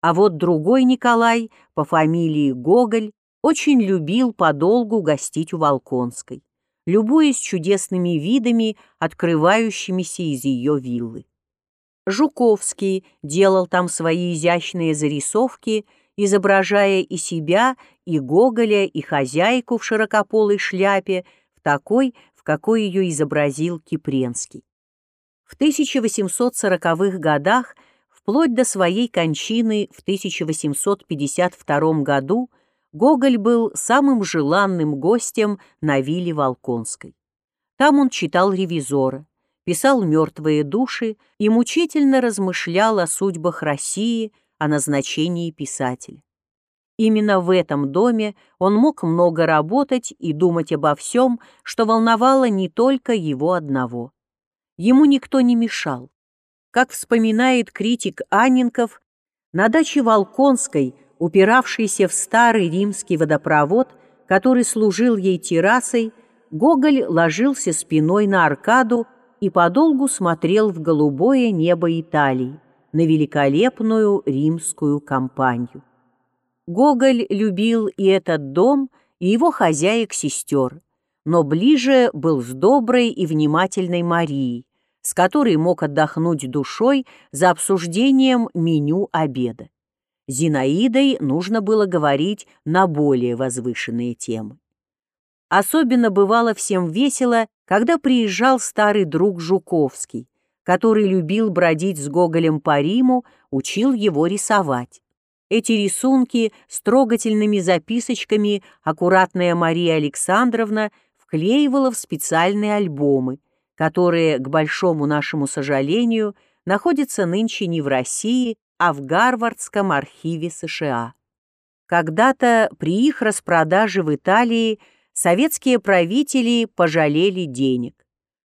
А вот другой Николай, по фамилии Гоголь, очень любил подолгу гостить у Волконской, любуясь чудесными видами, открывающимися из ее виллы. Жуковский делал там свои изящные зарисовки, изображая и себя, и Гоголя, и хозяйку в широкополой шляпе, в такой, в какой ее изобразил Кипренский. В 1840-х годах, вплоть до своей кончины в 1852 году, Гоголь был самым желанным гостем на вилле Волконской. Там он читал «Ревизора», писал «Мертвые души» и мучительно размышлял о судьбах России, о назначении писателя. Именно в этом доме он мог много работать и думать обо всем, что волновало не только его одного. Ему никто не мешал. Как вспоминает критик Анненков, на даче Волконской, упиравшейся в старый римский водопровод, который служил ей террасой, Гоголь ложился спиной на аркаду и подолгу смотрел в голубое небо Италии, на великолепную римскую компанию. Гоголь любил и этот дом, и его хозяек-сестер, но ближе был с доброй и внимательной Марией, с которой мог отдохнуть душой за обсуждением меню обеда. Зинаидой нужно было говорить на более возвышенные темы. Особенно бывало всем весело, когда приезжал старый друг Жуковский, который любил бродить с Гоголем по Риму, учил его рисовать. Эти рисунки с трогательными записочками аккуратная Мария Александровна вклеивала в специальные альбомы, которые, к большому нашему сожалению, находятся нынче не в России, а в Гарвардском архиве США. Когда-то при их распродаже в Италии советские правители пожалели денег.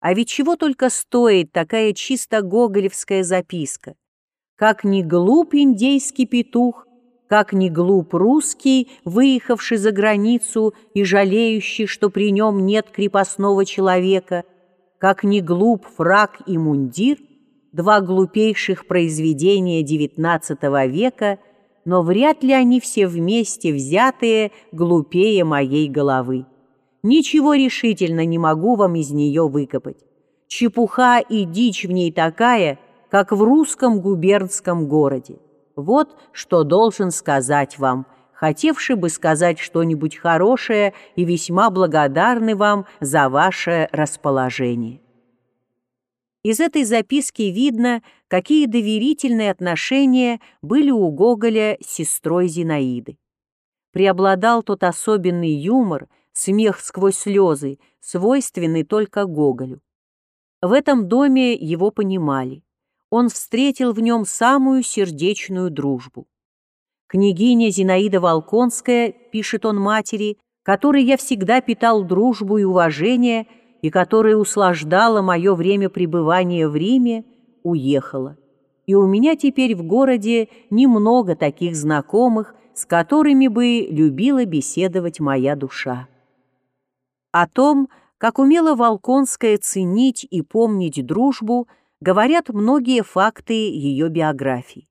А ведь чего только стоит такая чисто гоголевская записка? Как ни глуп индейский петух, как ни глуп русский, выехавший за границу и жалеющий, что при нем нет крепостного человека – как ни глуп фраг и мундир, два глупейших произведения XIX века, но вряд ли они все вместе взятые глупее моей головы. Ничего решительно не могу вам из нее выкопать. Чепуха и дичь в ней такая, как в русском губернском городе. Вот что должен сказать вам – хотевший бы сказать что-нибудь хорошее и весьма благодарны вам за ваше расположение. Из этой записки видно, какие доверительные отношения были у Гоголя с сестрой Зинаиды. Преобладал тот особенный юмор, смех сквозь слезы, свойственный только Гоголю. В этом доме его понимали. Он встретил в нем самую сердечную дружбу. Княгиня Зинаида Волконская, пишет он матери, которой я всегда питал дружбу и уважение, и которая услаждала мое время пребывания в Риме, уехала. И у меня теперь в городе немного таких знакомых, с которыми бы любила беседовать моя душа. О том, как умела Волконская ценить и помнить дружбу, говорят многие факты ее биографии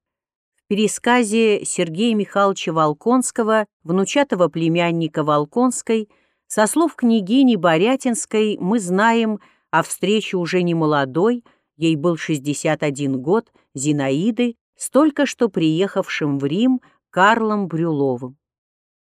пересказе Сергея Михайловича Волконского, внучатого племянника Волконской, со слов княгини Борятинской мы знаем о встрече уже не молодой, ей был 61 год, Зинаиды, столько что приехавшим в Рим Карлом Брюловым.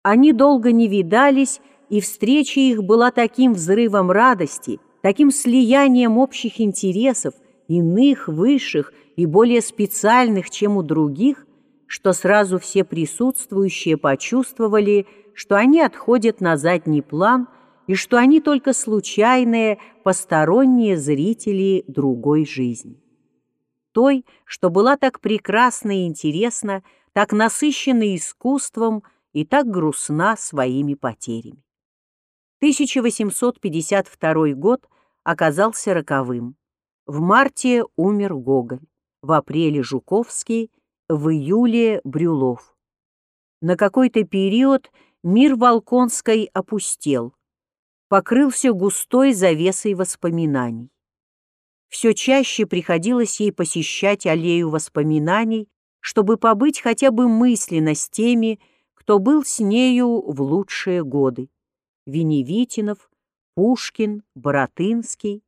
Они долго не видались, и встреча их была таким взрывом радости, таким слиянием общих интересов, иных, высших и более специальных, чем у других, что сразу все присутствующие почувствовали, что они отходят на задний план и что они только случайные, посторонние зрители другой жизни. Той, что была так прекрасна и интересна, так насыщена искусством и так грустна своими потерями. 1852 год оказался роковым. В марте умер Гоголь, в апреле Жуковский, в июле Брюлов. На какой-то период мир Волконской опустел, покрылся густой завесой воспоминаний. Все чаще приходилось ей посещать аллею воспоминаний, чтобы побыть хотя бы мысленно с теми, кто был с нею в лучшие годы. Веневитинов, Пушкин, Боротынский.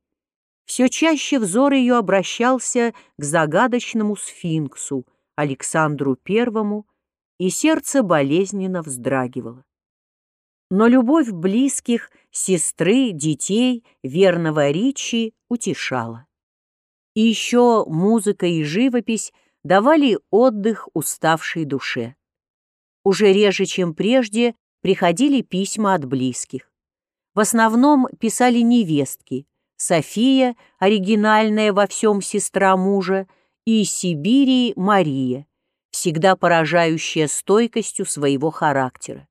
Все чаще взор ее обращался к загадочному сфинксу Александру Первому, и сердце болезненно вздрагивало. Но любовь близких, сестры, детей, верного Ричи утешала. И еще музыка и живопись давали отдых уставшей душе. Уже реже, чем прежде, приходили письма от близких. В основном писали невестки, София, оригинальная во всем сестра мужа, и Сибири Мария, всегда поражающая стойкостью своего характера.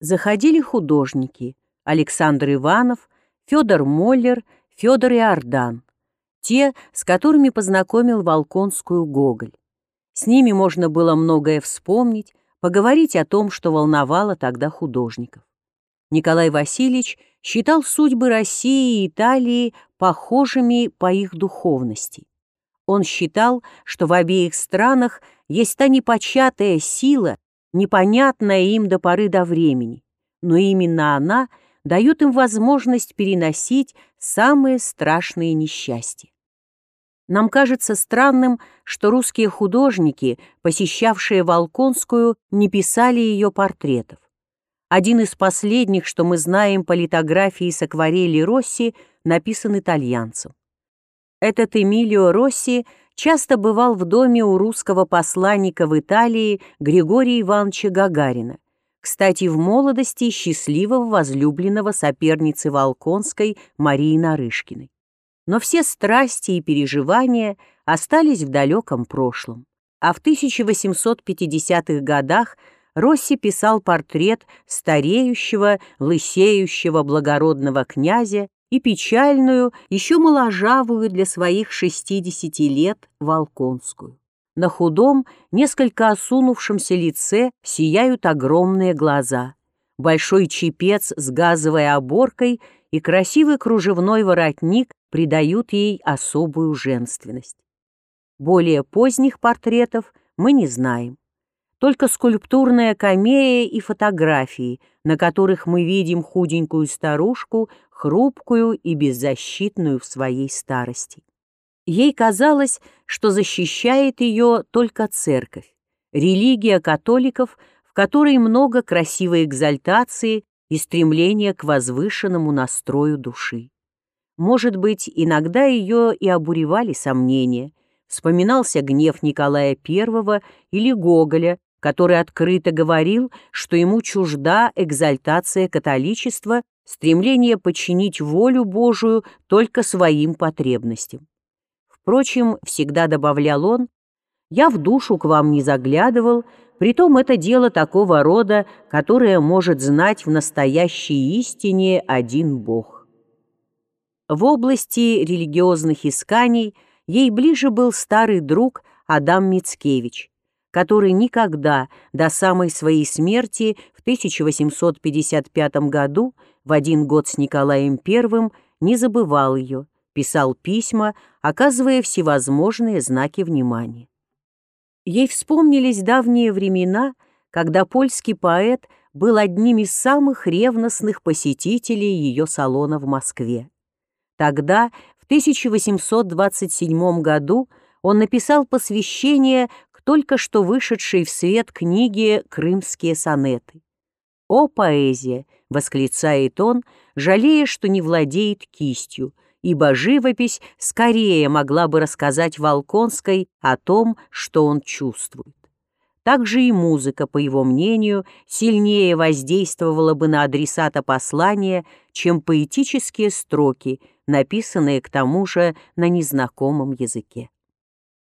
Заходили художники Александр Иванов, Федор Моллер, Федор Иордан, те, с которыми познакомил Волконскую Гоголь. С ними можно было многое вспомнить, поговорить о том, что волновало тогда художников. Николай Васильевич считал судьбы России и Италии похожими по их духовности. Он считал, что в обеих странах есть та непочатая сила, непонятная им до поры до времени, но именно она дает им возможность переносить самые страшные несчастья. Нам кажется странным, что русские художники, посещавшие Волконскую, не писали ее портретов. Один из последних, что мы знаем по литографии с акварели Росси, написан итальянцем. Этот Эмилио Росси часто бывал в доме у русского посланника в Италии Григория Ивановича Гагарина, кстати, в молодости счастливого возлюбленного соперницы Волконской Марии Нарышкиной но все страсти и переживания остались в далеком прошлом. А в 1850-х годах Росси писал портрет стареющего, лысеющего благородного князя и печальную, еще моложавую для своих 60 лет Волконскую. На худом, несколько осунувшемся лице сияют огромные глаза. Большой чепец с газовой оборкой и красивый кружевной воротник придают ей особую женственность. Более поздних портретов мы не знаем. Только скульптурная камея и фотографии, на которых мы видим худенькую старушку, хрупкую и беззащитную в своей старости. Ей казалось, что защищает ее только церковь, религия католиков, в которой много красивой экзальтации и стремления к возвышенному настрою души. Может быть, иногда ее и обуревали сомнения. Вспоминался гнев Николая I или Гоголя, который открыто говорил, что ему чужда экзальтация католичества, стремление подчинить волю Божию только своим потребностям. Впрочем, всегда добавлял он, «Я в душу к вам не заглядывал, притом это дело такого рода, которое может знать в настоящей истине один Бог». В области религиозных исканий ей ближе был старый друг Адам Мицкевич, который никогда до самой своей смерти в 1855 году, в один год с Николаем I, не забывал ее, писал письма, оказывая всевозможные знаки внимания. Ей вспомнились давние времена, когда польский поэт был одним из самых ревностных посетителей ее салона в Москве. Тогда, в 1827 году, он написал посвящение к только что вышедшей в свет книге «Крымские сонеты». «О, поэзия!» — восклицает он, жалея, что не владеет кистью, ибо живопись скорее могла бы рассказать Волконской о том, что он чувствует. Также и музыка, по его мнению, сильнее воздействовала бы на адресата послания, чем поэтические строки, написанные к тому же на незнакомом языке.